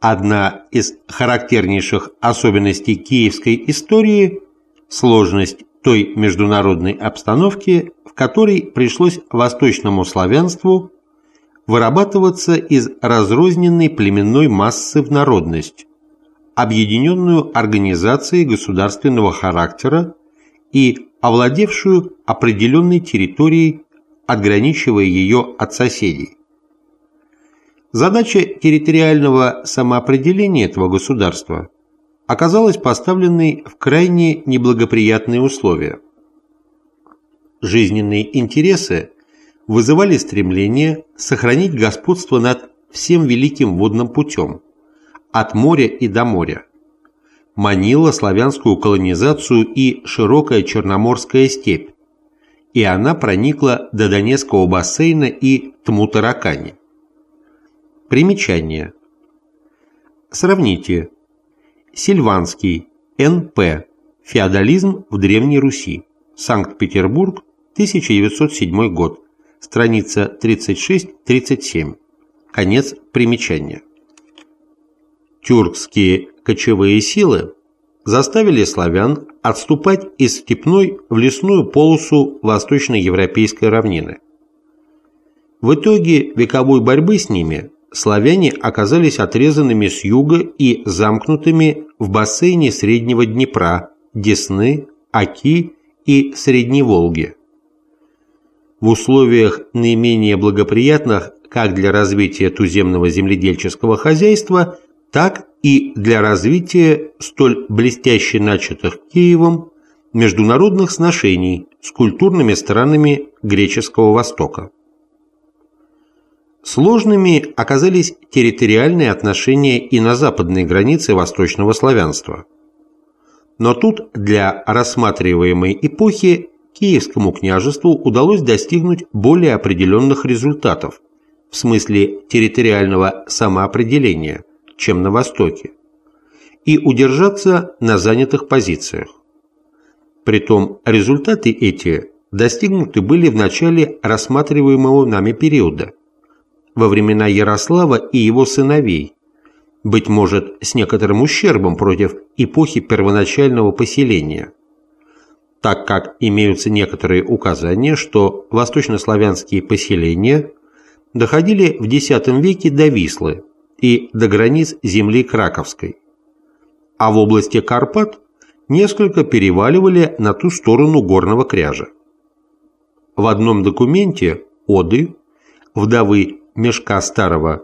Одна из характернейших особенностей киевской истории – сложность той международной обстановки, в которой пришлось восточному славянству вырабатываться из разрозненной племенной массы в народность, объединенную организацией государственного характера и овладевшую определенной территорией, отграничивая ее от соседей. Задача территориального самоопределения этого государства оказалась поставленной в крайне неблагоприятные условия. Жизненные интересы вызывали стремление сохранить господство над всем великим водным путем, от моря и до моря. Манила славянскую колонизацию и широкая Черноморская степь, и она проникла до Донецкого бассейна и Тмутаракани. Примечание. Сравните. Сильванский, Н.П. Феодализм в Древней Руси. Санкт-Петербург, 1907 год. Страница 36-37. Конец примечания. Тюркские кочевые силы заставили славян отступать из степной в лесную полосу восточноевропейской равнины. В итоге вековой борьбы с ними славяне оказались отрезанными с юга и замкнутыми в бассейне Среднего Днепра, Десны, Оки и Средней Волги. В условиях наименее благоприятных как для развития туземного земледельческого хозяйства, так и для развития столь блестяще начатых Киевом международных сношений с культурными странами Греческого Востока. Сложными оказались территориальные отношения и на западной границе восточного славянства. Но тут для рассматриваемой эпохи Киевскому княжеству удалось достигнуть более определенных результатов в смысле территориального самоопределения, чем на Востоке, и удержаться на занятых позициях. Притом результаты эти достигнуты были в начале рассматриваемого нами периода, во времена Ярослава и его сыновей, быть может, с некоторым ущербом против эпохи первоначального поселения, так как имеются некоторые указания, что восточнославянские поселения доходили в X веке до Вислы и до границ земли Краковской, а в области Карпат несколько переваливали на ту сторону горного кряжа. В одном документе Оды, вдовы Мешка Старого,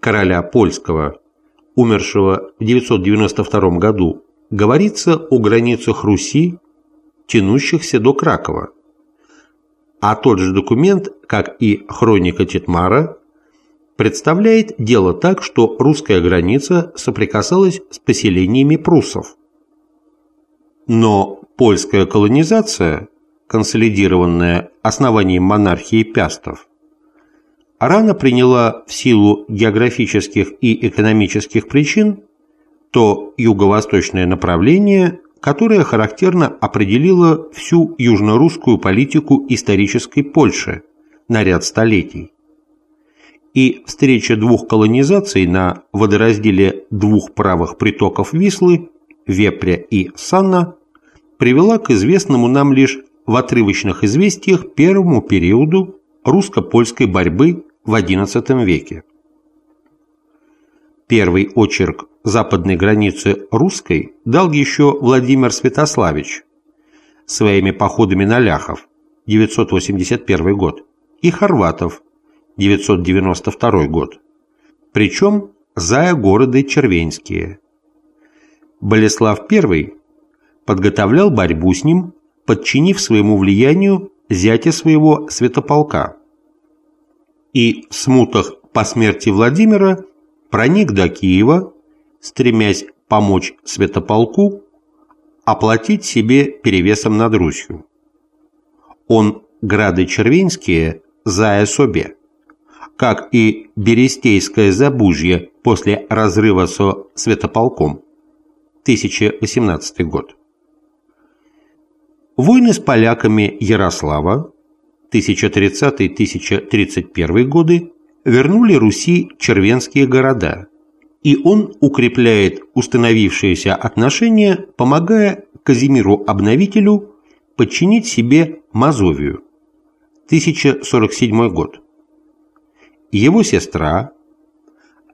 короля польского, умершего в 992 году, говорится о границах Руси, тянущихся до Кракова. А тот же документ, как и хроника Титмара, представляет дело так, что русская граница соприкасалась с поселениями пруссов. Но польская колонизация, консолидированная основанием монархии пястов, рано приняла в силу географических и экономических причин то юго-восточное направление, которое характерно определило всю южно-русскую политику исторической Польши на ряд столетий. И встреча двух колонизаций на водоразделе двух правых притоков Вислы, Вепря и Санна, привела к известному нам лишь в отрывочных известиях первому периоду русско-польской борьбы в XI веке. Первый очерк западной границы русской дал еще Владимир Святославич своими походами на Ляхов 981 год и Хорватов 992 год, причем зая города Червенские. Болеслав I подготовлял борьбу с ним, подчинив своему влиянию зятя своего святополка – и в смутах по смерти Владимира проник до Киева, стремясь помочь Святополку оплатить себе перевесом над Русью. Он грады Червинские за собе, как и Берестейское Забужье после разрыва со Святополком, 1018 год. Войны с поляками Ярослава 1030-1031 годы вернули Руси червенские города и он укрепляет установившиеся отношения, помогая Казимиру-обновителю подчинить себе Мазовию. 1047 год. Его сестра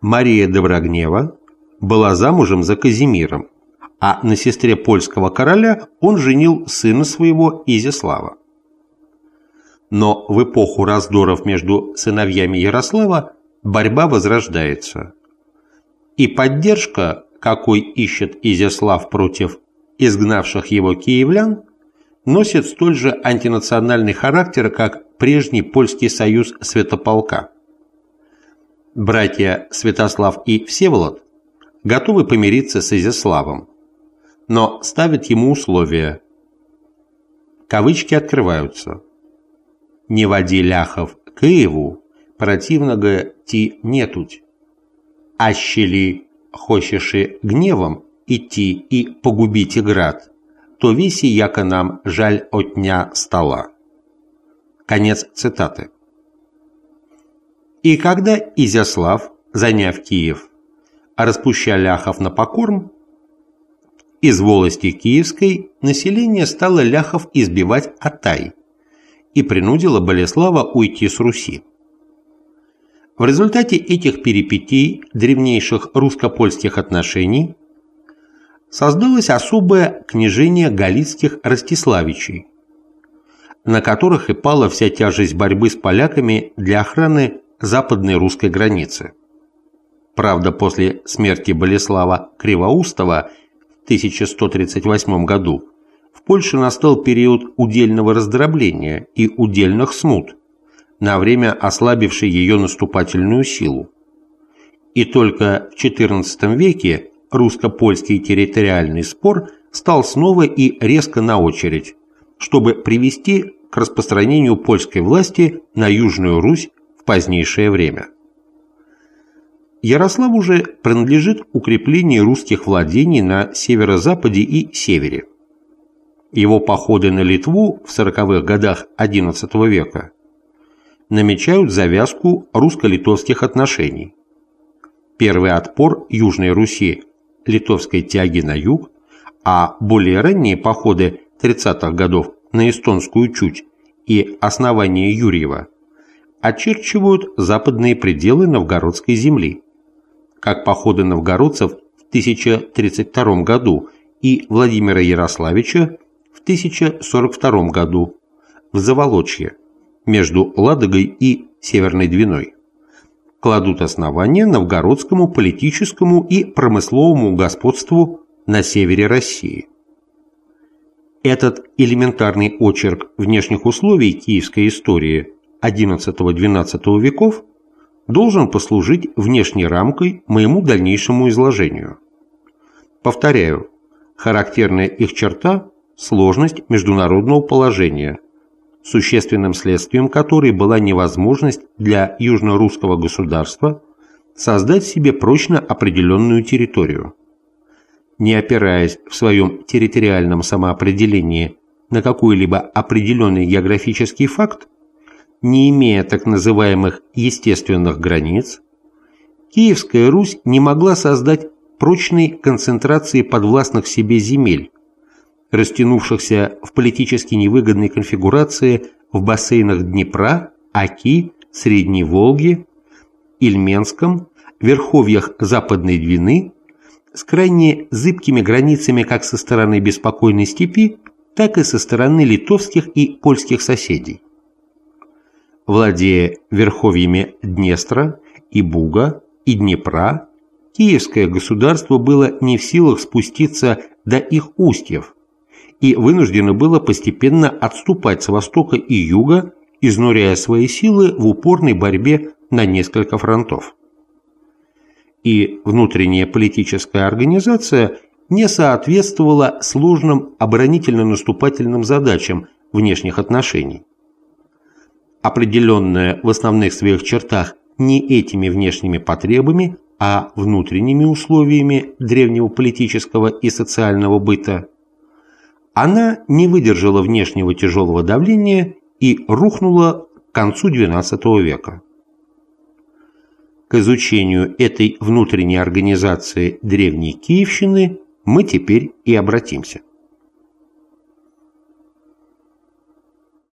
Мария Доброгнева была замужем за Казимиром, а на сестре польского короля он женил сына своего Изяслава. Но в эпоху раздоров между сыновьями Ярослава борьба возрождается. И поддержка, какой ищет Изяслав против изгнавших его киевлян, носит столь же антинациональный характер, как прежний польский союз Святополка. Братья Святослав и Всеволод готовы помириться с Изяславом, но ставят ему условия. Кавычки открываются. «Не води ляхов к Киеву, противного ти нетуть, ащели хочеши гневом идти и погубите град, то веси яко нам жаль отня стола. Конец цитаты. И когда Изяслав, заняв Киев, распуща ляхов на покорм, из волости Киевской население стало ляхов избивать Атай и принудило Болеслава уйти с Руси. В результате этих перипетий древнейших русско-польских отношений создалось особое княжение галицких Ростиславичей, на которых и пала вся тяжесть борьбы с поляками для охраны западной русской границы. Правда, после смерти Болеслава Кривоустова в 1138 году Польше настал период удельного раздробления и удельных смут, на время ослабивший ее наступательную силу. И только в XIV веке русско-польский территориальный спор стал снова и резко на очередь, чтобы привести к распространению польской власти на Южную Русь в позднейшее время. Ярослав уже принадлежит укреплению русских владений на северо-западе и севере. Его походы на Литву в 40-х годах XI века намечают завязку русско-литовских отношений. Первый отпор Южной Руси литовской тяги на юг, а более ранние походы 30-х годов на эстонскую Чуть и основание Юрьева очерчивают западные пределы новгородской земли, как походы новгородцев в 1032 году и Владимира Ярославича 1042 году в Заволочье между Ладогой и Северной Двиной кладут основания новгородскому политическому и промысловому господству на севере России. Этот элементарный очерк внешних условий киевской истории XI-XII веков должен послужить внешней рамкой моему дальнейшему изложению. Повторяю, характерная их черта – сложность международного положения – существенным следствием которой была невозможность для южно-русского государства создать себе прочно определенную территорию. Не опираясь в своем территориальном самоопределении на какой-либо определенный географический факт, не имея так называемых естественных границ, Киевская Русь не могла создать прочной концентрации подвластных себе земель, растянувшихся в политически невыгодной конфигурации в бассейнах Днепра, Оки, Средней Волги, Ильменском, верховьях Западной Двины, с крайне зыбкими границами как со стороны беспокойной степи, так и со стороны литовских и польских соседей. Владея верховьями Днестра и Буга и Днепра, Киевское государство было не в силах спуститься до их устьев, и вынуждено было постепенно отступать с востока и юга, изнуряя свои силы в упорной борьбе на несколько фронтов. И внутренняя политическая организация не соответствовала сложным оборонительно-наступательным задачам внешних отношений. Определенная в основных своих чертах не этими внешними потребами, а внутренними условиями древнего политического и социального быта, она не выдержала внешнего тяжелого давления и рухнула к концу XII века. к изучению этой внутренней организации древней Киевщины мы теперь и обратимся.